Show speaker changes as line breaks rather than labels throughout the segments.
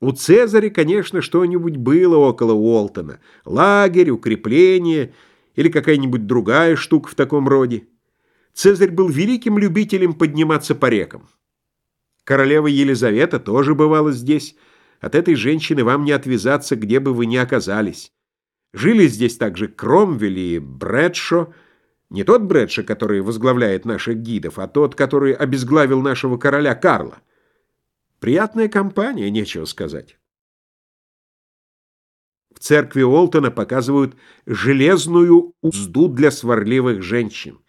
У Цезаря, конечно, что-нибудь было около Уолтона. Лагерь, укрепление или какая-нибудь другая штука в таком роде. Цезарь был великим любителем подниматься по рекам. Королева Елизавета тоже бывала здесь. От этой женщины вам не отвязаться, где бы вы ни оказались. Жили здесь также Кромвель и Брэдшо, не тот Брэдшо, который возглавляет наших гидов, а тот, который обезглавил нашего короля Карла. Приятная компания, нечего сказать. В церкви Олтона показывают железную узду для сварливых женщин.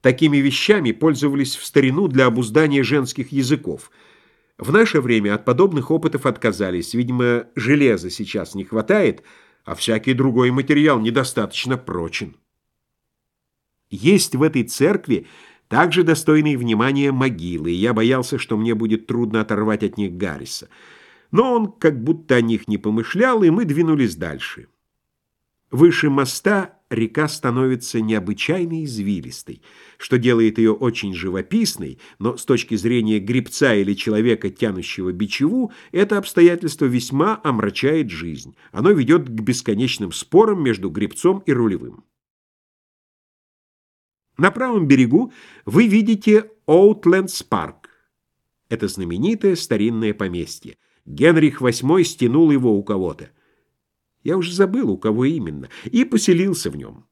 Такими вещами пользовались в старину для обуздания женских языков. В наше время от подобных опытов отказались. Видимо, железа сейчас не хватает, а всякий другой материал недостаточно прочен. Есть в этой церкви также достойные внимания могилы, и я боялся, что мне будет трудно оторвать от них Гарриса. Но он как будто о них не помышлял, и мы двинулись дальше. Выше моста река становится необычайно извилистой, что делает ее очень живописной, но с точки зрения гребца или человека, тянущего бичеву, это обстоятельство весьма омрачает жизнь. Оно ведет к бесконечным спорам между гребцом и рулевым. На правом берегу вы видите Оутлендс парк. Это знаменитое старинное поместье. Генрих VIII стянул его у кого-то. Я уже забыл, у кого именно, и поселился в нем.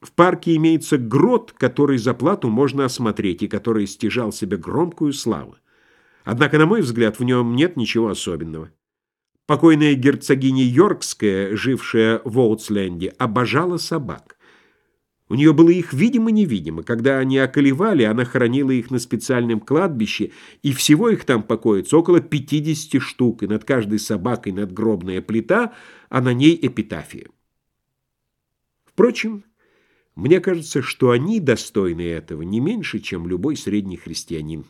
В парке имеется грот, который за плату можно осмотреть и который стяжал себе громкую славу. Однако, на мой взгляд, в нем нет ничего особенного. Покойная герцогиня Йоркская, жившая в Оутсленде, обожала собак. У нее было их видимо-невидимо. Когда они околевали, она хоронила их на специальном кладбище, и всего их там покоится около 50 штук, и над каждой собакой надгробная плита, а на ней эпитафия. Впрочем, мне кажется, что они достойны этого не меньше, чем любой средний христианин.